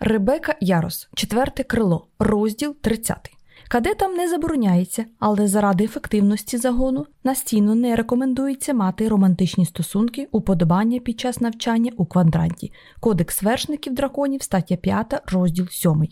Ребека Ярос, четверте крило, розділ 30. Кадетам не забороняється, але заради ефективності загону настійно не рекомендується мати романтичні стосунки, уподобання під час навчання у квадранті. Кодекс вершників драконів, стаття 5, розділ 7.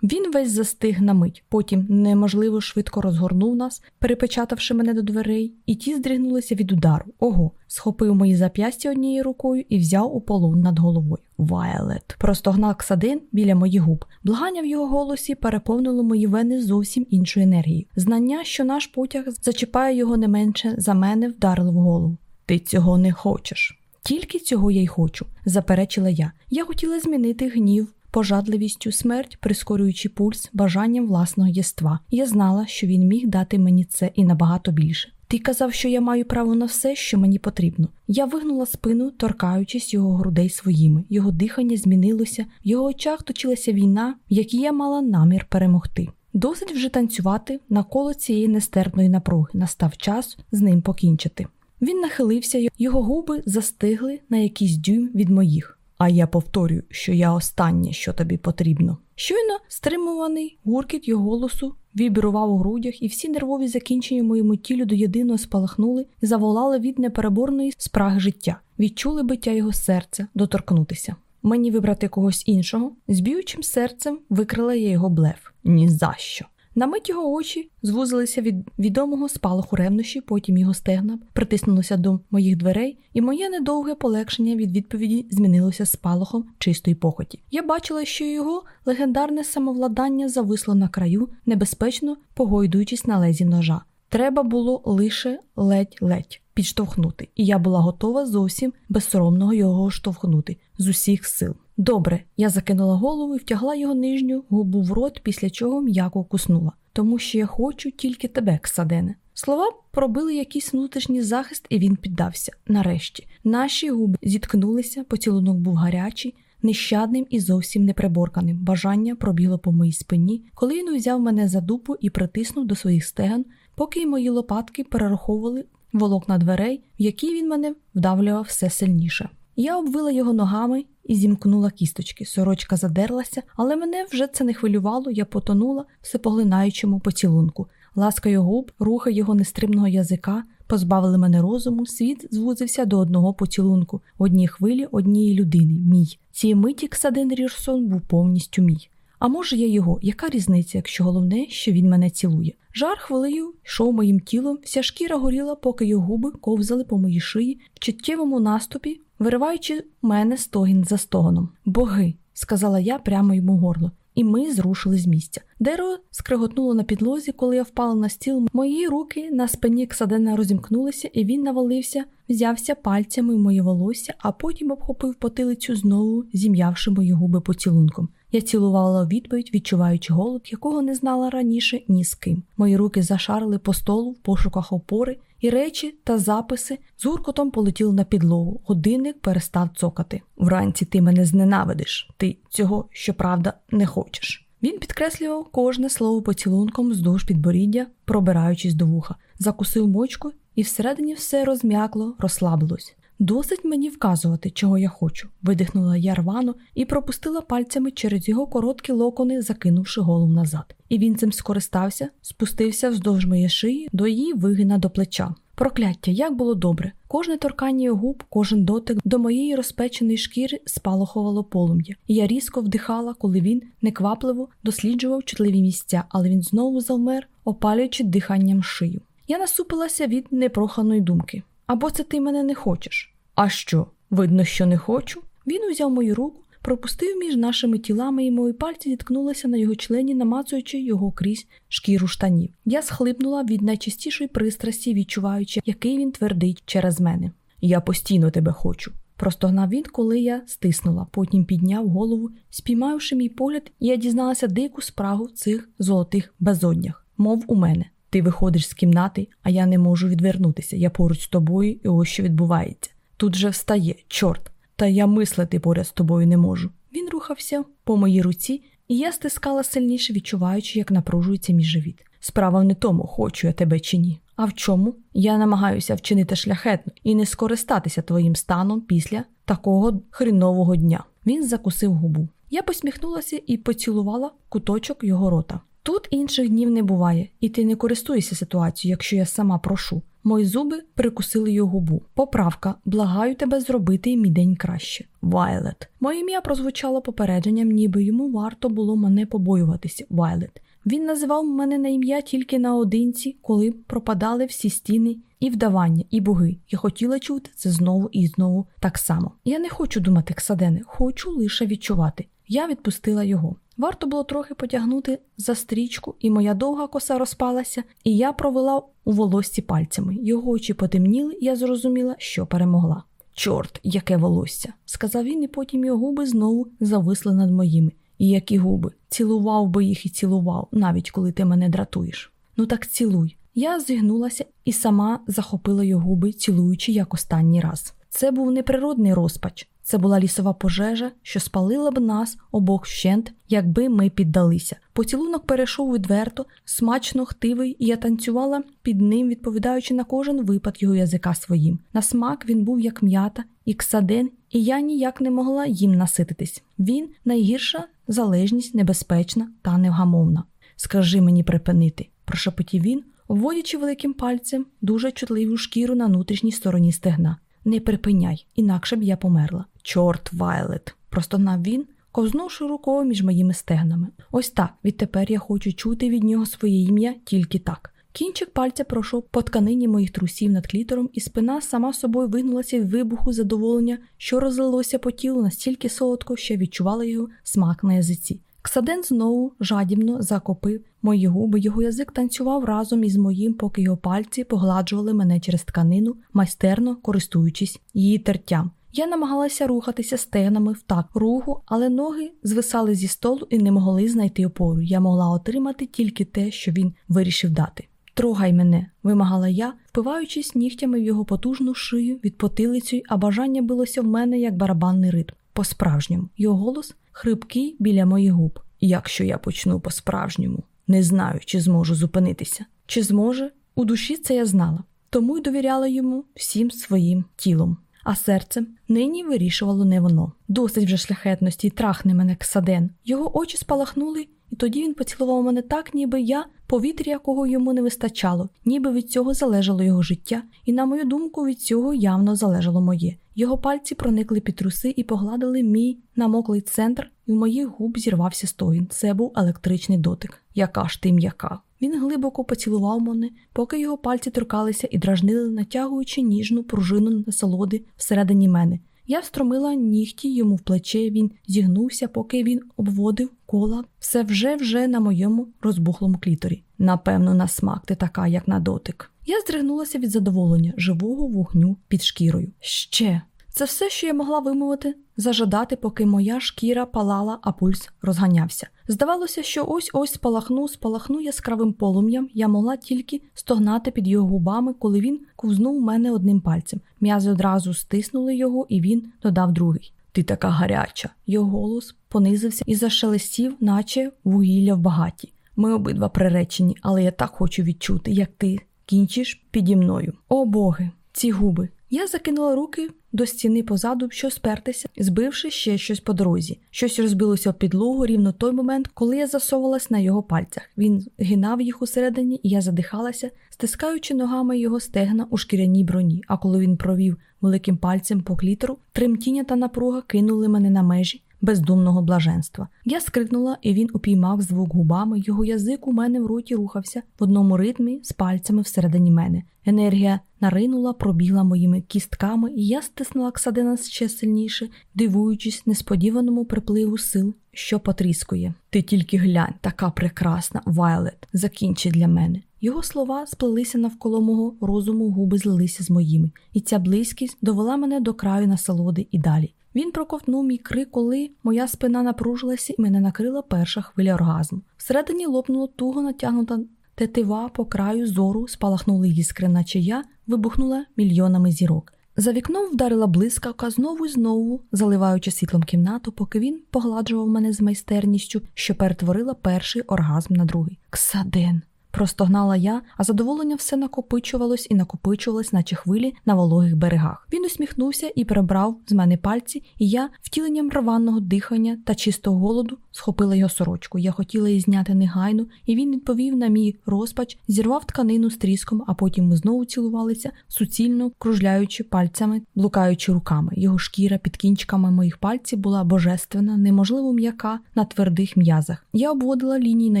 Він весь застиг на мить, потім неможливо швидко розгорнув нас, перепечатавши мене до дверей, і ті здригнулися від удару. Ого, схопив мої зап'ястя однією рукою і взяв у полон над головою. Вайлет. Простогнав Ксадин біля моїх губ. Благання в його голосі переповнило мої вени зовсім іншою енергією. Знання, що наш потяг зачіпає його не менше за мене, вдарило в голову. Ти цього не хочеш. Тільки цього я й хочу, заперечила я. Я хотіла змінити гнів пожадливістю смерть, прискорюючи пульс, бажанням власного єства. Я знала, що він міг дати мені це і набагато більше. Ти казав, що я маю право на все, що мені потрібно. Я вигнула спину, торкаючись його грудей своїми. Його дихання змінилося, в його очах точилася війна, в якій я мала намір перемогти. Досить вже танцювати навколо цієї нестерпної напруги. Настав час з ним покінчити. Він нахилився, його губи застигли на якийсь дюйм від моїх. А я повторюю, що я останнє, що тобі потрібно. Щойно стримуваний гуркіт його голосу вібрував у грудях, і всі нервові закінчення в моєму тілі до єдиного спалахнули заволали від непереборної спраги життя, відчули биття його серця, доторкнутися. Мені вибрати когось іншого, з б'ючим серцем викрила я його блеф. Ні за що. На мить його очі звузилися від відомого спалаху ревнощі, потім його стегна притиснулося до моїх дверей, і моє недовге полегшення від відповіді змінилося спалахом чистої похоті. Я бачила, що його легендарне самовладання зависло на краю, небезпечно погойдуючись на лезі ножа. Треба було лише ледь-ледь підштовхнути, і я була готова зовсім безсоромного його штовхнути з усіх сил. Добре, я закинула голову і втягла його нижню губу в рот, після чого м'яко куснула. Тому що я хочу тільки тебе, Ксадене. Слова пробили якийсь внутрішній захист, і він піддався. Нарешті наші губи зіткнулися, поцілунок був гарячий, нещадним і зовсім неприборканим. Бажання пробігло по моїй спині, коли він узяв мене за дупу і притиснув до своїх стегон, поки й мої лопатки перераховували волокна дверей, в які він мене вдавлював все сильніше. Я обвила його ногами і зімкнула кісточки. Сорочка задерлася, але мене вже це не хвилювало, я потонула всепоглинаючому поцілунку. Ласка його губ, рухи його нестримного язика позбавили мене розуму, світ звузився до одного поцілунку, одній хвилі однієї людини, мій. Цієї миті Ксадин Рірсон був повністю мій. А може, я його, яка різниця, якщо головне, що він мене цілує? Жар хвилею йшов моїм тілом, вся шкіра горіла, поки його губи ковзали по моїй шиї в чуттєвому наступі, вириваючи мене стогін за стогоном. Боги, сказала я прямо йому горло, і ми зрушили з місця. Дерево скриготнуло на підлозі, коли я впала на стіл. Мої руки на спині Ксадена розімкнулися, і він навалився, взявся пальцями в моє волосся, а потім обхопив потилицю знову, зім'явши мої губи поцілунком. Я цілувала відповідь, відчуваючи голод, якого не знала раніше ні з ким. Мої руки зашарили по столу в пошуках опори, і речі та записи з гуркотом полетіли на підлогу. Годинник перестав цокати. Вранці ти мене зненавидиш. Ти цього, щоправда, не хочеш. Він підкреслював кожне слово поцілунком вздовж підборіддя, пробираючись до вуха, закусив мочку, і всередині все розм'якло, розслабилось. Досить мені вказувати, чого я хочу, видихнула я рвано і пропустила пальцями через його короткі локони, закинувши голову назад. І він цим скористався, спустився вздовж моєї шиї до її вигина до плеча. Прокляття, як було добре. Кожне торкання його губ, кожен дотик до моєї розпеченої шкіри спалахувало полум'я, і я різко вдихала, коли він неквапливо досліджував чутливі місця, але він знову завмер, опалюючи диханням шию. Я насупилася від непроханої думки. Або це ти мене не хочеш? А що? Видно, що не хочу? Він узяв мою руку, пропустив між нашими тілами, і мої пальці зіткнулися на його члені, намацуючи його крізь шкіру штанів. Я схлипнула від найчастішої пристрасті, відчуваючи, який він твердить через мене. Я постійно тебе хочу. Простогнав він, коли я стиснула, потім підняв голову, спіймавши мій погляд, і я дізналася дику спрагу в цих золотих безоднях, мов у мене. Ти виходиш з кімнати, а я не можу відвернутися. Я поруч з тобою, і ось що відбувається. Тут же встає, чорт, та я мислити поряд з тобою не можу. Він рухався по моїй руці, і я стискала сильніше, відчуваючи, як напружується мій живіт. Справа не тому, хочу я тебе чи ні. А в чому? Я намагаюся вчинити шляхетно і не скористатися твоїм станом після такого хрінового дня. Він закусив губу. Я посміхнулася і поцілувала куточок його рота. Тут інших днів не буває, і ти не користуєшся ситуацією, якщо я сама прошу. Мої зуби прикусили його губу. Поправка, благаю тебе зробити мій день краще. Вайлет. Моє ім'я прозвучало попередженням, ніби йому варто було мене побоюватися. Вайлет. Він називав мене на ім'я тільки наодинці, коли пропадали всі стіни і вдавання, і боги. Я хотіла чути це знову і знову так само. Я не хочу думати, Ксадене, хочу лише відчувати. Я відпустила його. Варто було трохи потягнути за стрічку, і моя довга коса розпалася, і я провела у волосці пальцями. Його очі потемніли, і я зрозуміла, що перемогла. Чорт, яке волосся, сказав він, і потім його губи знову зависли над моїми. І які губи. Цілував би їх і цілував, навіть коли ти мене дратуєш. Ну так цілуй. Я зігнулася і сама захопила його губи, цілуючи як останній раз. Це був неприродний розпач, це була лісова пожежа, що спалила б нас обох вщент, якби ми піддалися. Поцілунок перейшов відверто, смачно хтивий, і я танцювала під ним, відповідаючи на кожен випад його язика своїм. На смак він був як м'ята, і ксаден, і я ніяк не могла їм насититись. Він найгірша залежність, небезпечна та невгамовна. Скажи мені припинити, прошепотів він, вводячи великим пальцем дуже чутливу шкіру на внутрішній стороні стегна. Не припиняй, інакше б я померла. Чорт, Вайлет, простонав він, ковзнувши рукою між моїми стегнами. Ось так, відтепер я хочу чути від нього своє ім'я тільки так. Кінчик пальця пройшов по тканині моїх трусів над клітором, і спина сама собою вигнулася від вибуху задоволення, що розлилося по тілу настільки солодко, що відчувала його смак на язиці. Ксаден знову жадібно закопив мої губи, його язик танцював разом із моїм, поки його пальці погладжували мене через тканину, майстерно користуючись її тертям. Я намагалася рухатися стегнами в так руху, але ноги звисали зі столу і не могли знайти опору. Я могла отримати тільки те, що він вирішив дати. Трогай мене, вимагала я, впиваючись нігтями в його потужну шию від потилицю, а бажання билося в мене як барабанний ритм. По-справжньому, його голос хрипкий біля моїх губ. Якщо я почну по-справжньому, не знаю, чи зможу зупинитися. Чи зможе? У душі це я знала, тому й довіряла йому всім своїм тілом. А серцем нині вирішувало не воно. Досить вже шляхетності, трахне мене ксаден. Його очі спалахнули, і тоді він поцілував мене так, ніби я повітря, якого йому не вистачало, ніби від цього залежало його життя, і, на мою думку, від цього явно залежало моє. Його пальці проникли під труси і погладили мій намоклий центр, і в моїх губ зірвався стогін. Це був електричний дотик. Яка ж ти м'яка? Він глибоко поцілував мене, поки його пальці торкалися і дражнили, натягуючи ніжну пружину насолоди всередині мене. Я встромила нігті йому в плече, він зігнувся, поки він обводив кола все вже вже на моєму розбухлому кліторі. Напевно, на смак ти така, як на дотик. Я здригнулася від задоволення живого вогню під шкірою. Ще це все, що я могла вимовити, зажадати, поки моя шкіра палала, а пульс розганявся. Здавалося, що ось ось спалахну, спалахну яскравим полум'ям, я могла тільки стогнати під його губами, коли він ковзнув мене одним пальцем. М'язи одразу стиснули його, і він додав другий. Ти така гаряча. Його голос понизився і зашелестів, наче вугілля в багаті. Ми обидва приречені, але я так хочу відчути, як ти кінчиш піді мною. О боги, ці губи. Я закинула руки до стіни позаду, що спертися, збивши ще щось по дорозі. Щось розбилося в підлогу рівно той момент, коли я засовувалась на його пальцях. Він гинав їх усередині, і я задихалася, стискаючи ногами його стегна у шкіряній броні. А коли він провів великим пальцем по клітору, тремтіння та напруга кинули мене на межі бездумного блаженства. Я скрикнула, і він упіймав звук губами. Його язик у мене в роті рухався в одному ритмі з пальцями всередині мене. Енергія наринула, пробігла моїми кістками, і я стиснула Ксадина ще сильніше, дивуючись несподіваному припливу сил, що потріскує. Ти тільки глянь, така прекрасна, Вайлет, закінчи для мене. Його слова сплелися навколо мого розуму, губи злилися з моїми, і ця близькість довела мене до краю насолоди і далі. Він проковтнув мій крик, коли моя спина напружилася і мене накрила перша хвиля оргазму. Всередині лопнуло туго натягнута тетива по краю зору, спалахнули іскри, наче я вибухнула мільйонами зірок. За вікном вдарила блискавка знову і знову, заливаючи світлом кімнату, поки він погладжував мене з майстерністю, що перетворила перший оргазм на другий. Ксаден. Простогнала я, а задоволення все накопичувалось і накопичувалось, наче хвилі на вологих берегах. Він усміхнувся і перебрав з мене пальці, і я, втіленням рваного дихання та чистого голоду, схопила його сорочку. Я хотіла її зняти негайно, і він відповів на мій розпач, зірвав тканину з тріском, а потім ми знову цілувалися, суцільно кружляючи пальцями, блукаючи руками. Його шкіра під кінчиками моїх пальців була божественна, неможливо м'яка на твердих м'язах. Я обводила лінії на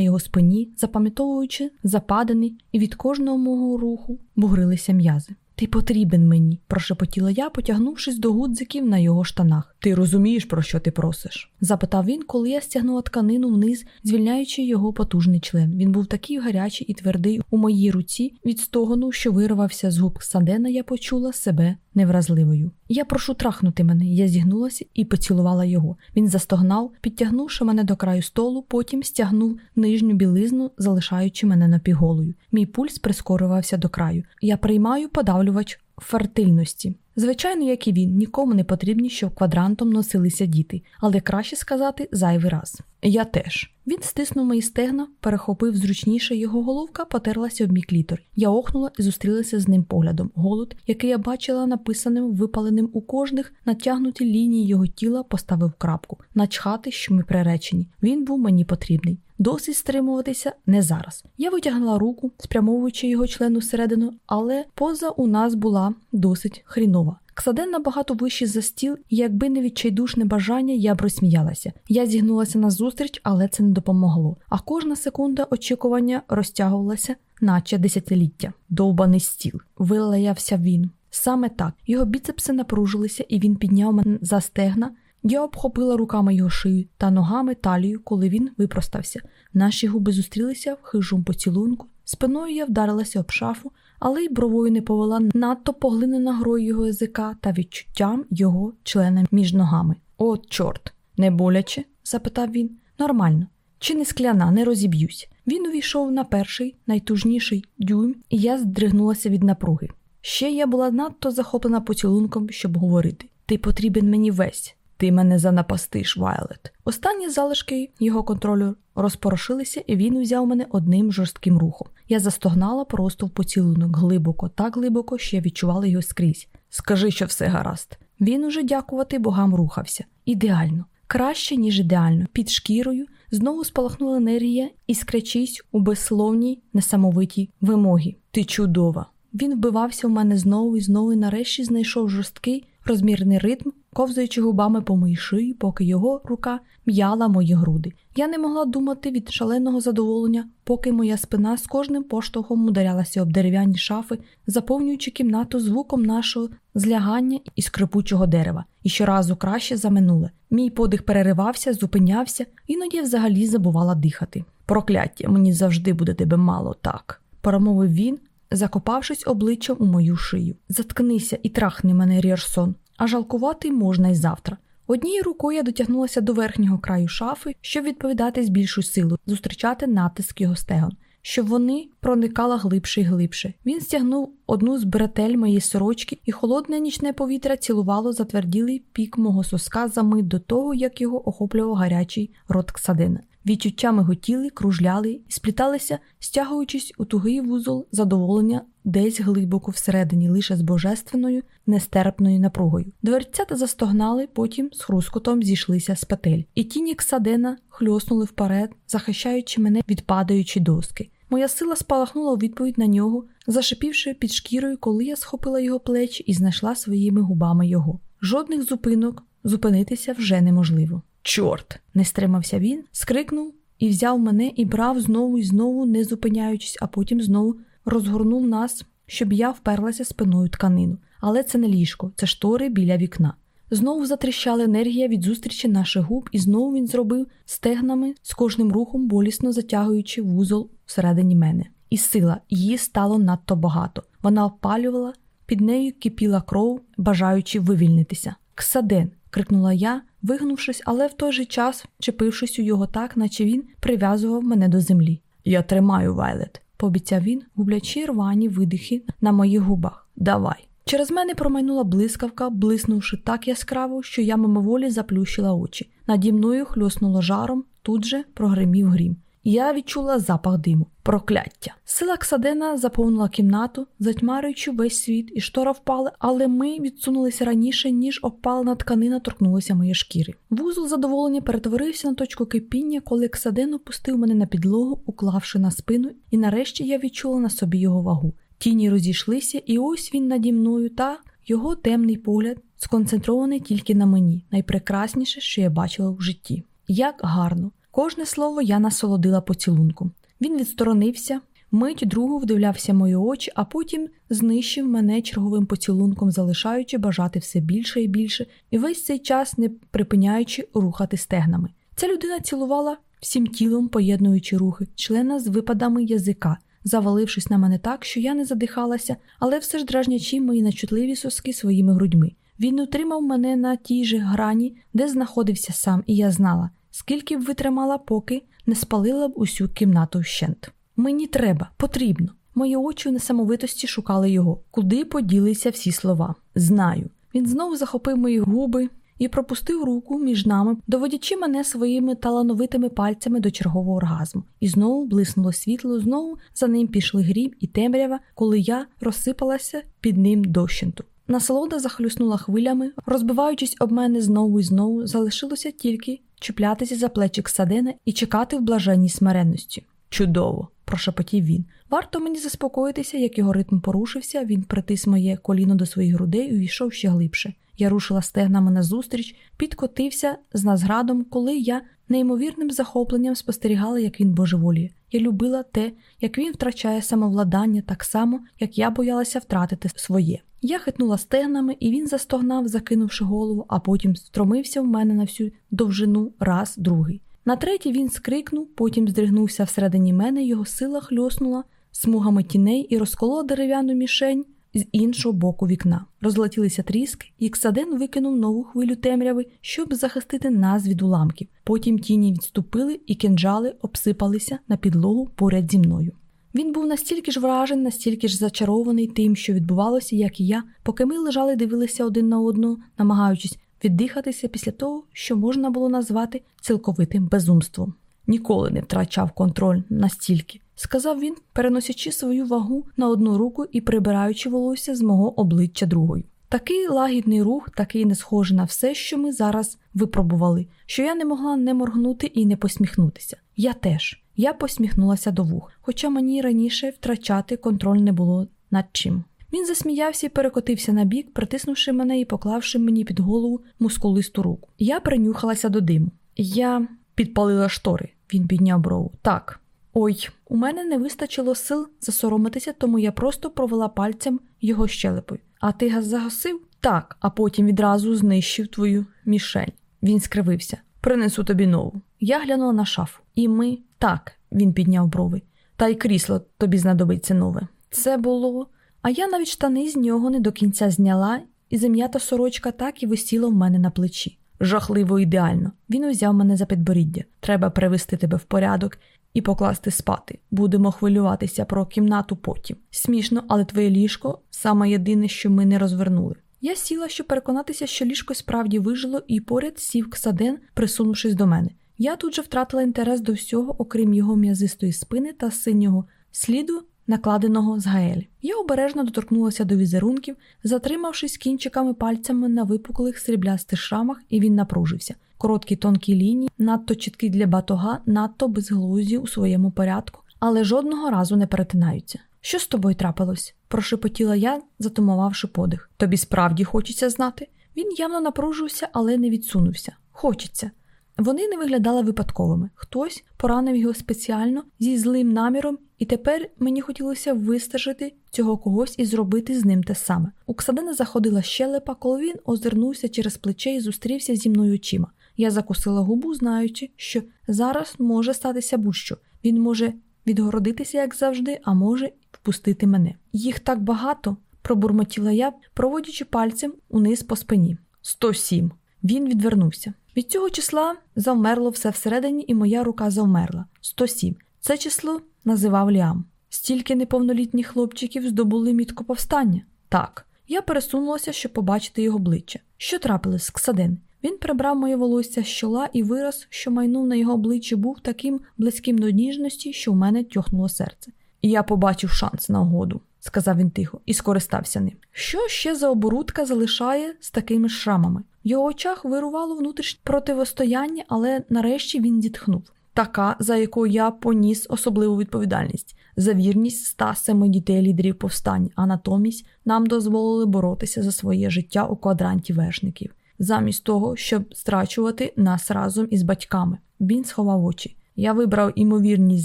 його спині, запам'ятовуючи западини, і від кожного мого руху бугрилися м'язи. Ти потрібен мені, прошепотіла я, потягнувшись до гудзиків на його штанах. Ти розумієш, про що ти просиш? запитав він, коли я стягнула тканину вниз, звільняючи його потужний член. Він був такий гарячий і твердий у моїй руці. Від стогону, що вирвався з губ Садена, я почула себе невразливою. Я прошу трахнути мене. Я зігнулася і поцілувала його. Він застогнав, підтягнувши мене до краю столу, потім стягнув нижню білизну, залишаючи мене напіголою. Мій пульс прискорювався до краю. Я приймаю подавлювач фертильності. Звичайно, як і він, нікому не потрібні, щоб квадрантом носилися діти, але краще сказати зайвий раз. Я теж. Він стиснув мої стегна, перехопив зручніше, його головка потерлася об мій клітор. Я охнула і зустрілася з ним поглядом. Голод, який я бачила написаним, випаленим у кожних натягнуті лінії його тіла, поставив крапку, начхати, що ми приречені. Він був мені потрібний. Досить стримуватися не зараз. Я витягнула руку, спрямовуючи його члену всередину, але поза у нас була досить хрінова. Ксаден набагато вищий за стіл, і якби не відчайдушне бажання, я б розсміялася. Я зігнулася на зустріч, але це не допомогло. А кожна секунда очікування розтягувалася, наче десятиліття. Довбаний стіл. Вилаявся він. Саме так його біцепси напружилися, і він підняв мене за стегна. Я обхопила руками його шию та ногами талію, коли він випростався. Наші губи зустрілися в хижому поцілунку. Спиною я вдарилася об шафу, але й бровою не повела надто поглинена грою його язика та відчуттям його члена між ногами. О, чорт, не боляче? запитав він. Нормально. Чи не скляна, не розіб'юсь. Він увійшов на перший, найтужніший дюйм, і я здригнулася від напруги. Ще я була надто захоплена поцілунком, щоб говорити. Ти потрібен мені весь. Ти мене занапастиш, Вайлет. Останні залишки його контролю розпорошилися, і він взяв мене одним жорстким рухом. Я застогнала просто в поцілунок глибоко, так глибоко, що я відчувала його скрізь. Скажи, що все гаразд. Він уже дякувати богам рухався. Ідеально, краще, ніж ідеально. Під шкірою знову спалахнула енергія і скречись у безсловній, несамовитій вимогі. Ти чудова! Він вбивався в мене знову і знову і нарешті знайшов жорсткий розмірний ритм, ковзаючи губами по моїй шиї, поки його рука м'яла мої груди. Я не могла думати від шаленого задоволення, поки моя спина з кожним поштовхом ударялася об дерев'яні шафи, заповнюючи кімнату звуком нашого злягання і скрипучого дерева, і щоразу краще за минуле. Мій подих переривався, зупинявся, іноді взагалі забувала дихати. Прокляття, мені завжди буде тебе мало так, промовив він, закопавшись обличчям у мою шию. Заткнися і трахни мене, Ріарсон, а жалкувати можна й завтра. Однією рукою я дотягнулася до верхнього краю шафи, щоб відповідати з більшою силою, зустрічати натиск його стегон, щоб вони проникала глибше і глибше. Він стягнув одну з бретель моєї сорочки, і холодне нічне повітря цілувало затверділий пік мого соска за мить до того, як його охоплював гарячий рот ксадина. Відчуттями готіли, кружляли і спліталися, стягуючись у тугий вузол задоволення десь глибоко всередині, лише з божественною, нестерпною напругою. Дверцята застогнали, потім з хрускотом зійшлися з петель, і тіні ксадена хльоснули вперед, захищаючи мене від падаючої доски. Моя сила спалахнула у відповідь на нього, зашипівши під шкірою, коли я схопила його плечі і знайшла своїми губами його. Жодних зупинок зупинитися вже неможливо. Чорт! не стримався він, скрикнув і взяв мене і брав знову і знову, не зупиняючись, а потім знову розгорнув нас, щоб я вперлася спиною тканину. Але це не ліжко, це штори біля вікна. Знову затріщала енергія від зустрічі наших губ, і знову він зробив стегнами з кожним рухом, болісно затягуючи вузол всередині мене. І сила її стало надто багато. Вона опалювала, під нею кипіла кров, бажаючи вивільнитися. Ксаден, крикнула я, вигнувшись, але в той же час чепившись у його так, наче він прив'язував мене до землі. Я тримаю Вайлет, пообіцяв він, гублячи рвані видихи на моїх губах. Давай. Через мене промайнула блискавка, блиснувши так яскраво, що я мимоволі заплющила очі. Наді мною хльоснуло жаром, тут же прогримів грім. Я відчула запах диму, прокляття. Сила Ксадена заповнила кімнату, затьмарюючи весь світ, і штора впали, але ми відсунулися раніше, ніж опалена тканина торкнулася моєї шкіри. Вузол задоволення перетворився на точку кипіння, коли Ксаден опустив мене на підлогу, уклавши на спину, і нарешті я відчула на собі його вагу. Тіні розійшлися, і ось він наді мною та його темний погляд сконцентрований тільки на мені, найпрекрасніше, що я бачила в житті. Як гарно! Кожне слово я насолодила поцілунком. Він відсторонився, мить другу вдивлявся мої очі, а потім знищив мене черговим поцілунком, залишаючи бажати все більше і більше, і весь цей час не припиняючи рухати стегнами. Ця людина цілувала всім тілом, поєднуючи рухи, члена з випадами язика, завалившись на мене так, що я не задихалася, але все ж дражнячи мої начутливі соски своїми грудьми. Він утримав мене на тій же грані, де знаходився сам, і я знала, скільки б витримала, поки не спалила б усю кімнату вщент. Мені треба, потрібно. Мої очі у несамовитості шукали його, куди поділися всі слова. Знаю. Він знову захопив мої губи і пропустив руку між нами, доводячи мене своїми талановитими пальцями до чергового оргазму. І знову блиснуло світло, знову за ним пішли гріб і темрява, коли я розсипалася під ним дощенту. Насолода захлюснула хвилями, розбиваючись об мене знову і знову, залишилося тільки чіплятися за плечі Ксадена і чекати в блаженній смиренності. Чудово! прошепотів він. Варто мені заспокоїтися, як його ритм порушився, він притис моє коліно до своїх грудей і увійшов ще глибше. Я рушила стегнами назустріч, підкотився з назградом, коли я неймовірним захопленням спостерігала, як він божеволіє. Я любила те, як він втрачає самовладання так само, як я боялася втратити своє. Я хитнула стегнами, і він застогнав, закинувши голову, а потім стромився в мене на всю довжину раз, другий. На третій він скрикнув, потім здригнувся всередині мене, його сила хльоснула смугами тіней і розколола дерев'яну мішень з іншого боку вікна. Розлетілися тріски, і Ксаден викинув нову хвилю темряви, щоб захистити нас від уламків. Потім тіні відступили і кинджали обсипалися на підлогу поряд зі мною. Він був настільки ж вражений, настільки ж зачарований тим, що відбувалося, як і я, поки ми лежали, дивилися один на одну, намагаючись віддихатися після того, що можна було назвати цілковитим безумством. Ніколи не втрачав контроль настільки, сказав він, переносячи свою вагу на одну руку і прибираючи волосся з мого обличчя другою. Такий лагідний рух, такий не схожий на все, що ми зараз випробували, що я не могла не моргнути і не посміхнутися. Я теж. Я посміхнулася до вух, хоча мені раніше втрачати контроль не було над чим. Він засміявся і перекотився на бік, притиснувши мене і поклавши мені під голову мускулисту руку. Я принюхалася до диму. Я підпалила штори. Він підняв брову. Так. Ой, у мене не вистачило сил засоромитися, тому я просто провела пальцем його щелепою. А ти газ загасив? Так, а потім відразу знищив твою мішень. Він скривився. Принесу тобі нову. Я глянула на шафу. І ми так, він підняв брови. Та й крісло тобі знадобиться нове. Це було. А я навіть штани з нього не до кінця зняла, і зем'ята сорочка так і висіла в мене на плечі. Жахливо ідеально. Він узяв мене за підборіддя. Треба привести тебе в порядок і покласти спати. Будемо хвилюватися про кімнату потім. Смішно, але твоє ліжко саме єдине, що ми не розвернули. Я сіла, щоб переконатися, що ліжко справді вижило, і поряд сів Ксаден, присунувшись до мене. Я тут же втратила інтерес до всього, окрім його м'язистої спини та синього сліду, накладеного з гаель. Я обережно доторкнулася до візерунків, затримавшись кінчиками пальцями на випуклих сріблястих шрамах, і він напружився. Короткі тонкі лінії, надто чіткі для батога, надто безглузді у своєму порядку, але жодного разу не перетинаються. Що з тобою трапилось? прошепотіла я, затумувавши подих. Тобі справді хочеться знати? Він явно напружився, але не відсунувся. Хочеться. Вони не виглядали випадковими. Хтось поранив його спеціально зі злим наміром, і тепер мені хотілося вистежити цього когось і зробити з ним те саме. У Ксадена заходила щелепа, коли він озирнувся через плече і зустрівся зі мною очима. Я закусила губу, знаючи, що зараз може статися будь-що. Він може відгородитися, як завжди, а може впустити мене. Їх так багато, пробурмотіла я, проводячи пальцем униз по спині. Сто сім. Він відвернувся. Від цього числа завмерло все всередині, і моя рука завмерла 107. Це число називав Ліам. Стільки неповнолітніх хлопчиків здобули мітку повстання. Так, я пересунулася, щоб побачити його обличчя. Що трапилось, Ксаден? Він прибрав моє волосся з чола і вираз, що майнув на його обличчі, був таким близьким до ніжності, що в мене тьохнуло серце. І я побачив шанс на угоду, сказав він тихо, і скористався ним. Що ще за оборудка залишає з такими шрамами? В його очах вирувало внутрішнє противостояння, але нарешті він зітхнув. Така, за якою я поніс особливу відповідальність за вірність ста семи дітей лідерів повстань, а натомість нам дозволили боротися за своє життя у квадранті вершників, замість того, щоб страчувати нас разом із батьками. Він сховав очі. Я вибрав імовірність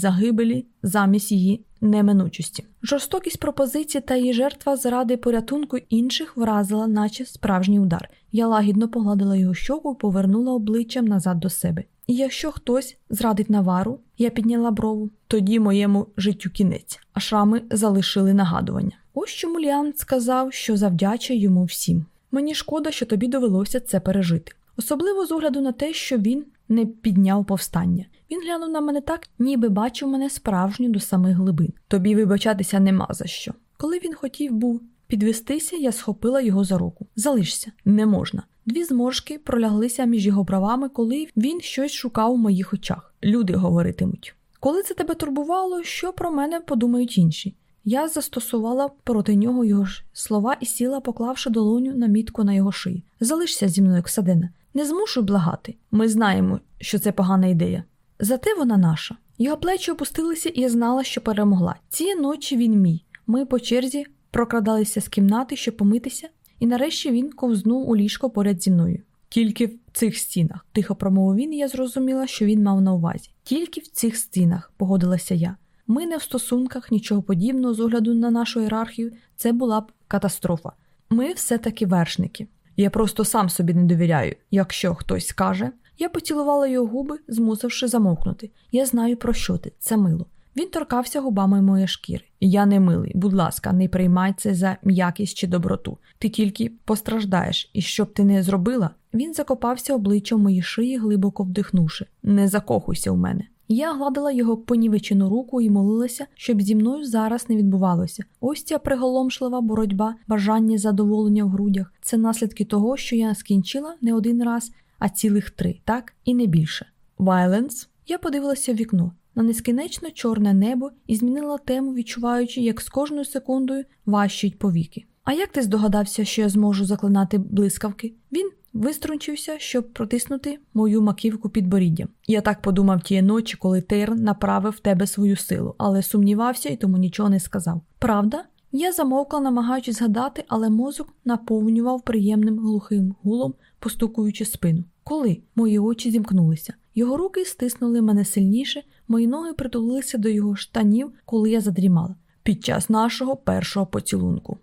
загибелі замість її неминучості. Жорстокість пропозиції та її жертва заради порятунку інших вразила, наче справжній удар. Я лагідно погладила його щоку повернула обличчям назад до себе. І якщо хтось зрадить навару, я підняла брову, тоді моєму життю кінець, а шрами залишили нагадування. Ось чому Ліан сказав, що завдячує йому всім. Мені шкода, що тобі довелося це пережити, особливо з огляду на те, що він не підняв повстання. Він глянув на мене так, ніби бачив мене справжню до самих глибин. Тобі вибачатися нема за що. Коли він хотів був підвестися, я схопила його за руку. Залишся, не можна. Дві зморшки проляглися між його правами, коли він щось шукав у моїх очах. Люди говоритимуть. Коли це тебе турбувало, що про мене подумають інші? Я застосувала проти нього його ж слова і сіла, поклавши долоню на мітку на його шиї. Залишся зі мною, Ксадене. Не змушуй благати. Ми знаємо, що це погана ідея. Зате вона наша. Його плечі опустилися, і я знала, що перемогла. Цієї ночі він мій. Ми по черзі прокрадалися з кімнати, щоб помитися, і нарешті він ковзнув у ліжко поряд зі мною. Тільки в цих стінах, тихо промовив він, і я зрозуміла, що він мав на увазі. Тільки в цих стінах, погодилася я. Ми не в стосунках, нічого подібного з огляду на нашу ієрархію, це була б катастрофа. Ми все-таки вершники. Я просто сам собі не довіряю. Якщо хтось скаже, я поцілувала його губи, змусивши замовкнути. Я знаю, про що ти, це мило. Він торкався губами моєї шкіри. Я не милий, будь ласка, не приймай це за м'якість чи доброту. Ти тільки постраждаєш, і що б ти не зробила, він закопався обличчям моїй шиї, глибоко вдихнувши. Не закохуйся в мене. Я гладила його понівечену руку і молилася, щоб зі мною зараз не відбувалося. Ось ця приголомшлива боротьба, бажання задоволення в грудях. Це наслідки того, що я скінчила не один раз, а цілих три, так і не більше. Вайленс. Я подивилася в вікно на нескінечно чорне небо і змінила тему, відчуваючи, як з кожною секундою важчить повіки. А як ти здогадався, що я зможу заклинати блискавки? Він виструнчився, щоб протиснути мою маківку під боріддям. Я так подумав тієї ночі, коли Тейрн направив в тебе свою силу, але сумнівався і тому нічого не сказав. Правда? Я замовкла, намагаючись згадати, але мозок наповнював приємним глухим гулом, постукуючи спину. Коли мої очі зімкнулися, його руки стиснули мене сильніше, мої ноги притулилися до його штанів, коли я задрімала, під час нашого першого поцілунку.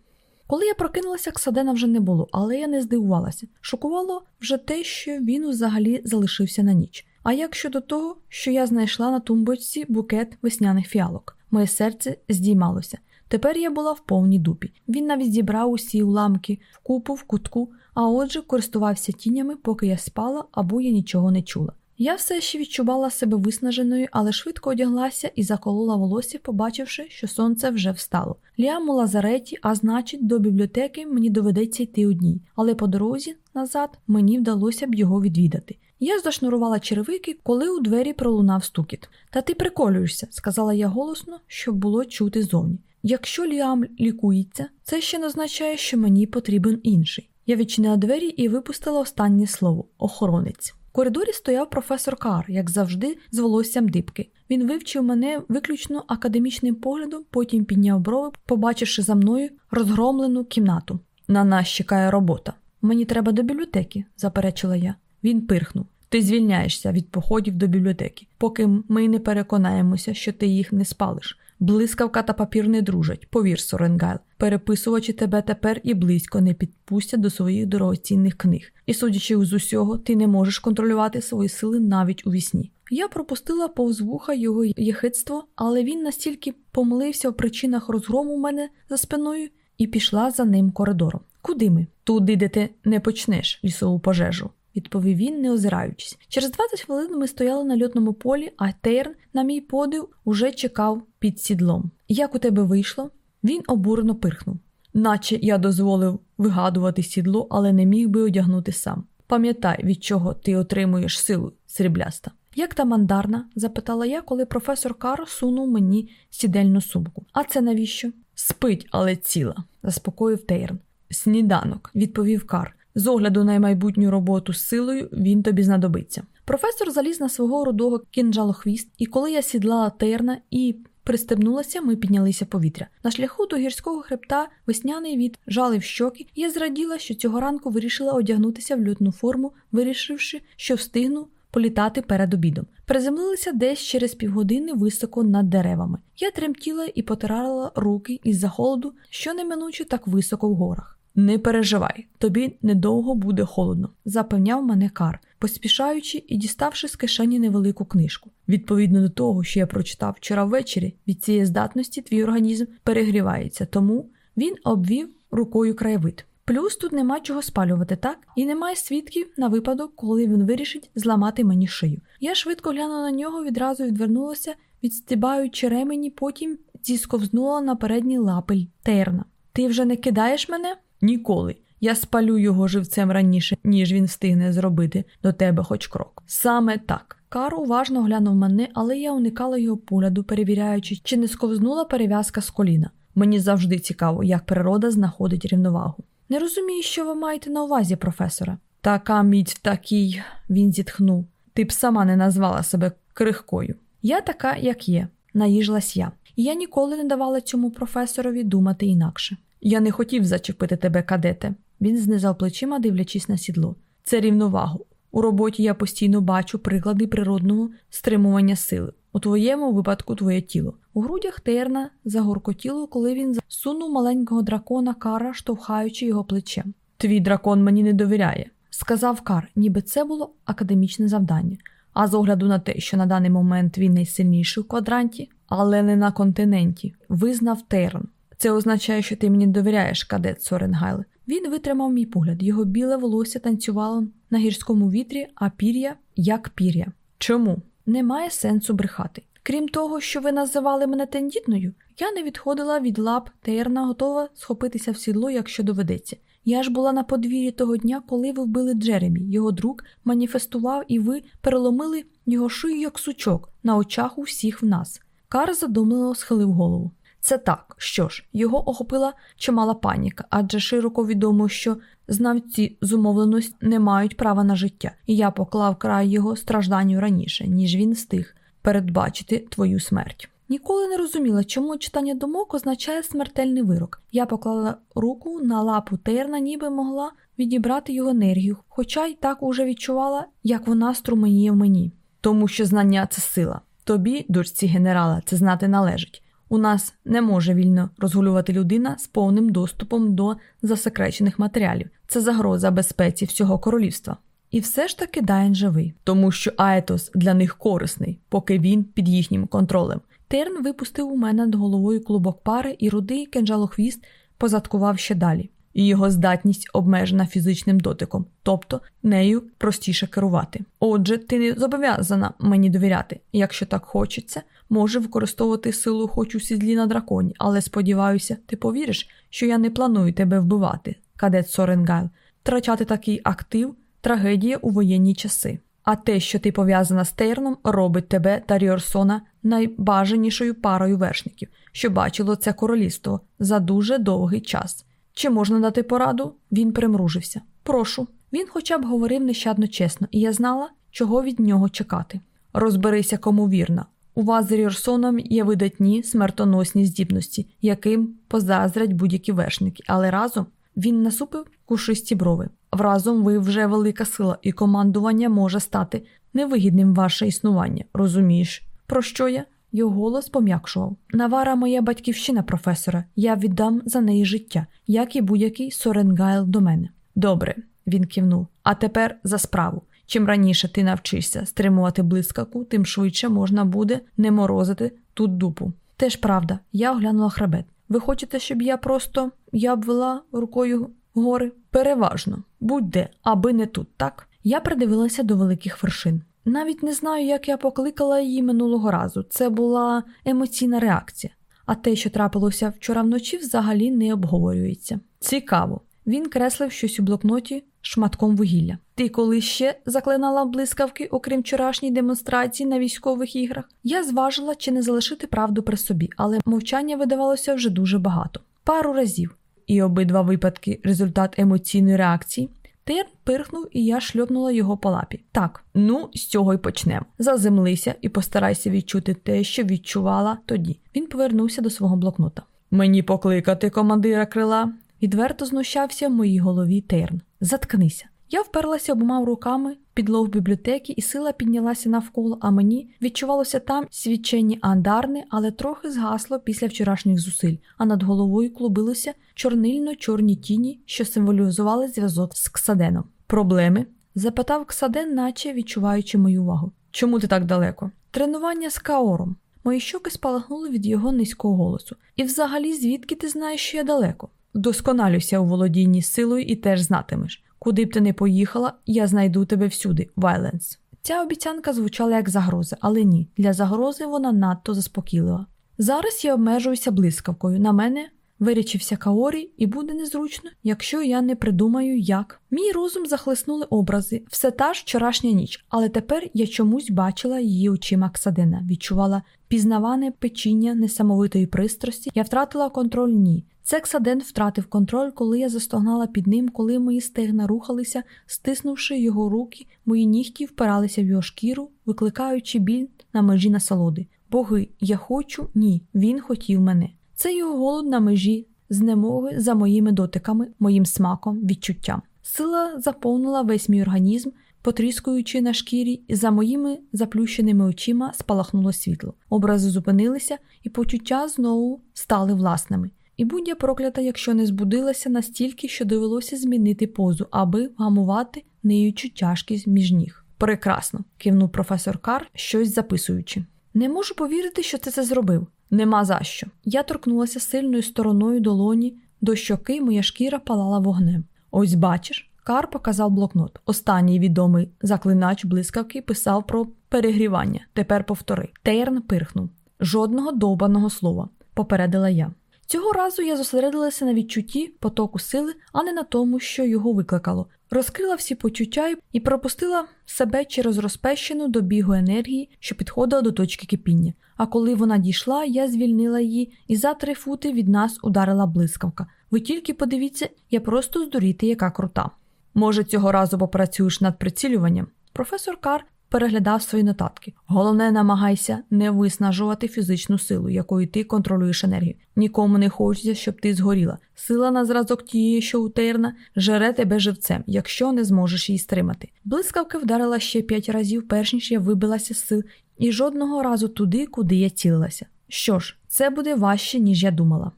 Коли я прокинулася, Ксадена вже не було, але я не здивувалася. Шокувало вже те, що він взагалі залишився на ніч. А як щодо того, що я знайшла на тумбочці букет весняних фіалок, моє серце здіймалося. Тепер я була в повній дупі. Він навіть зібрав усі уламки в купу в кутку, а отже, користувався тінями, поки я спала або я нічого не чула. Я все ще відчувала себе виснаженою, але швидко одяглася і заколола волосся, побачивши, що сонце вже встало. Ліам у лазареті, а значить, до бібліотеки мені доведеться йти одній, але по дорозі назад мені вдалося б його відвідати. Я зашнурувала черевики, коли у двері пролунав стукіт. Та ти приколюєшся, сказала я голосно, щоб було чути зовні. Якщо Ліам лікується, це ще не означає, що мені потрібен інший. Я відчинила двері і випустила останнє слово охоронець. Коридорі стояв професор Кар, як завжди, з волоссям дибки. Він вивчив мене виключно академічним поглядом, потім підняв брови, побачивши за мною розгромлену кімнату. На нас чекає робота. Мені треба до бібліотеки, заперечила я. Він пирхнув. Ти звільняєшся від походів до бібліотеки, поки ми не переконаємося, що ти їх не спалиш. Блискавка та папір не дружать, повір, Соренгайл. Переписувачі тебе тепер і близько не підпустять до своїх дорогоцінних книг. І, судячи з усього, ти не можеш контролювати свої сили навіть у вісні. Я пропустила повз вуха його єхидство, але він настільки помилився в причинах розгрому мене за спиною і пішла за ним коридором. Куди ми? Туди, де ти не почнеш лісову пожежу відповів він, не озираючись. Через 20 хвилин ми стояли на льотному полі, а Тейрн, на мій подив, уже чекав під сідлом. Як у тебе вийшло? Він обурено пирхнув. Наче я дозволив вигадувати сідло, але не міг би одягнути сам. Пам'ятай, від чого ти отримуєш силу, срібляста. Як та мандарна? запитала я, коли професор Кар сунув мені сідельну сумку. А це навіщо? Спить, але ціла, заспокоїв Тейрн. Сніданок, відповів Кар. З огляду на майбутню роботу з силою він тобі знадобиться. Професор заліз на свого рудого кінжалохвіст, і коли я сідлала Тейрна і пристебнулася, ми піднялися повітря. На шляху до гірського хребта весняний від жалив щоки, і я зраділа, що цього ранку вирішила одягнутися в лютну форму, вирішивши, що встигну політати перед обідом. Приземлилися десь через півгодини високо над деревами. Я тремтіла і потирала руки із-за холоду, що неминуче так високо в горах. Не переживай, тобі недовго буде холодно, запевняв мене кар, поспішаючи і діставши з кишені невелику книжку. Відповідно до того, що я прочитав вчора ввечері, від цієї здатності твій організм перегрівається, тому він обвів рукою краєвид. Плюс тут нема чого спалювати, так? І немає свідків на випадок, коли він вирішить зламати мені шию. Я швидко глянула на нього, відразу відвернулася, відстібаючи ремені, потім зісковзнула на передні лапи Терна. Ти вже не кидаєш мене? Ніколи. Я спалю його живцем раніше, ніж він встигне зробити до тебе хоч крок. Саме так. Кар уважно глянув мене, але я уникала його погляду, перевіряючи, чи не сковзнула перев'язка з коліна. Мені завжди цікаво, як природа знаходить рівновагу. Не розумію, що ви маєте на увазі, професора. Така мідь в такій, він зітхнув. Ти б сама не назвала себе крихкою. Я така, як є, наїжилась я, і я ніколи не давала цьому професорові думати інакше. Я не хотів зачепити тебе, кадете. Він знизав плечима, дивлячись на сідло. Це рівновагу. У роботі я постійно бачу приклади природного стримування сили. У твоєму випадку твоє тіло. У грудях Терна загоркотіло, коли він засунув маленького дракона Кара, штовхаючи його плечем. Твій дракон мені не довіряє, сказав Кар, ніби це було академічне завдання. А з огляду на те, що на даний момент він найсильніший у квадранті, але не на континенті, визнав Терн. Це означає, що ти мені довіряєш, кадет Соренгайл. Він витримав мій погляд. Його біле волосся танцювало на гірському вітрі, а пір'я як пір'я. Чому? Немає сенсу брехати. Крім того, що ви називали мене тендітною, я не відходила від лап Тейрна, готова схопитися в сідло, якщо доведеться. Я ж була на подвір'ї того дня, коли ви вбили Джеремі. Його друг маніфестував, і ви переломили його шию як сучок на очах у всіх в нас. Кар задумливо схилив голову. Це так, що ж, його охопила чимала паніка, адже широко відомо, що знавці зумовленості не мають права на життя, і я поклав край його стражданню раніше, ніж він встиг передбачити твою смерть. Ніколи не розуміла, чому читання думок означає смертельний вирок. Я поклала руку на лапу Терна, ніби могла відібрати його енергію, хоча й так уже відчувала, як вона струменіє в мені. Тому що знання це сила. Тобі, дочці генерала, це знати належить. У нас не може вільно розгулювати людина з повним доступом до засекречених матеріалів. Це загроза безпеці всього королівства. І все ж таки Дайн живий, тому що Аетос для них корисний, поки він під їхнім контролем. Терн випустив у мене над головою клубок пари, і рудий кинджалохвіст позадкував ще далі. І його здатність обмежена фізичним дотиком, тобто нею простіше керувати. Отже, ти не зобов'язана мені довіряти. Якщо так хочеться, може використовувати силу хоч у сідлі на драконі, але сподіваюся, ти повіриш, що я не планую тебе вбивати, кадет Соренгайл. Втрачати такий актив трагедія у воєнні часи. А те, що ти пов'язана з Тейрном, робить тебе та Ріорсона найбажанішою парою вершників, що бачило це королівство за дуже довгий час. Чи можна дати пораду? Він примружився. Прошу. Він хоча б говорив нещадно чесно, і я знала, чого від нього чекати. Розберися, кому вірно. У вас з Рірсоном є видатні смертоносні здібності, яким позаздрять будь-які вершники, але разом він насупив кушисті брови. Вразом ви вже велика сила, і командування може стати невигідним ваше існування. Розумієш, про що я? Його голос пом'якшував. Навара моя батьківщина, професора, я віддам за неї життя, як і будь-який Соренгайл до мене. Добре, він кивнув. А тепер за справу. Чим раніше ти навчишся стримувати блискавку, тим швидше можна буде не морозити тут дупу. Теж правда, я оглянула хребет. Ви хочете, щоб я просто я обвела рукою гори? Переважно, будь-де, аби не тут, так? Я придивилася до великих вершин. Навіть не знаю, як я покликала її минулого разу. Це була емоційна реакція. А те, що трапилося вчора вночі, взагалі не обговорюється. Цікаво. Він креслив щось у блокноті шматком вугілля. Ти коли ще заклинала блискавки, окрім вчорашньої демонстрації на військових іграх? Я зважила чи не залишити правду при собі, але мовчання видавалося вже дуже багато. Пару разів. І обидва випадки результат емоційної реакції. Терн пирхнув, і я шльопнула його по лапі. Так, ну з цього й почнемо. Заземлися і постарайся відчути те, що відчувала тоді. Він повернувся до свого блокнота. Мені покликати командира крила. Відверто знущався в моїй голові Терн. Заткнися. Я вперлася обома руками підлог бібліотеки, і сила піднялася навколо, а мені відчувалося там свідчені андарни, але трохи згасло після вчорашніх зусиль, а над головою клубилося чорнильно-чорні тіні, що символізували зв'язок з Ксаденом. Проблеми? запитав Ксаден, наче відчуваючи мою увагу. Чому ти так далеко? Тренування з Каором. Мої щоки спалахнули від його низького голосу. І взагалі, звідки ти знаєш, що я далеко? Досконалюйся у володінні силою і теж знатимеш. Куди б ти не поїхала, я знайду тебе всюди, Вайленс. Ця обіцянка звучала як загроза, але ні, для загрози вона надто заспокійлива. Зараз я обмежуюся блискавкою. На мене вирічився Каорі, і буде незручно, якщо я не придумаю, як. Мій розум захлеснули образи, все та ж вчорашня ніч, але тепер я чомусь бачила її очима Ксадина, відчувала пізнаване печіння несамовитої пристрасті, я втратила контроль ні. Цексаден втратив контроль, коли я застогнала під ним, коли мої стегна рухалися, стиснувши його руки, мої нігті впиралися в його шкіру, викликаючи біль на межі насолоди. Боги, я хочу, ні, він хотів мене. Це його голод на межі, знемоги за моїми дотиками, моїм смаком, відчуттям. Сила заповнила весь мій організм, потріскуючи на шкірі, і за моїми заплющеними очима спалахнуло світло. Образи зупинилися, і почуття знову стали власними. І будь я проклята, якщо не збудилася настільки, що довелося змінити позу, аби вгамувати неючу тяжкість між ніг. Прекрасно, кивнув професор Кар, щось записуючи. Не можу повірити, що ти це зробив. Нема за що. Я торкнулася сильною стороною долоні, до щоки моя шкіра палала вогнем. Ось бачиш. Кар показав блокнот. Останній відомий заклинач блискавки писав про перегрівання. Тепер повтори. Тейрн пирхнув. Жодного довбаного слова, попередила я. Цього разу я зосередилася на відчутті потоку сили, а не на тому, що його викликало. Розкрила всі почуття і пропустила себе через розпещену до бігу енергії, що підходила до точки кипіння. А коли вона дійшла, я звільнила її і за три фути від нас ударила блискавка. Ви тільки подивіться, я просто здуріти, яка крута. Може, цього разу попрацюєш над прицілюванням? Професор Кар переглядав свої нотатки. Головне, намагайся не виснажувати фізичну силу, якою ти контролюєш енергію. Нікому не хочеться, щоб ти згоріла. Сила на зразок тієї, що у Тейрна, жере тебе живцем, якщо не зможеш її стримати. Блискавка вдарила ще п'ять разів, перш ніж я вибилася з сил, і жодного разу туди, куди я цілилася. Що ж, це буде важче, ніж я думала.